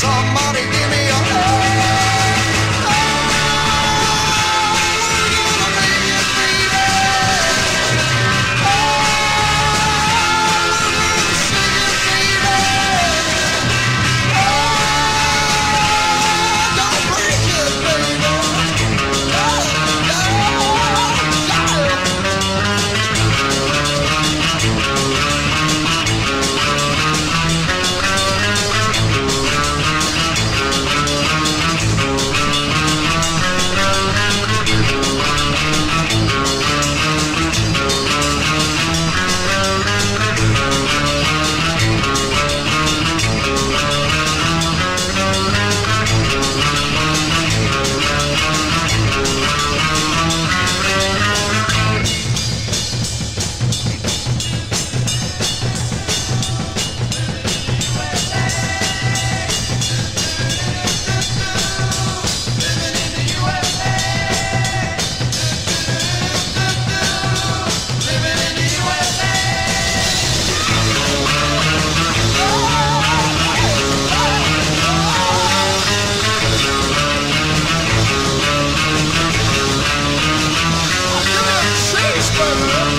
Somebody give me a hand. Whoa.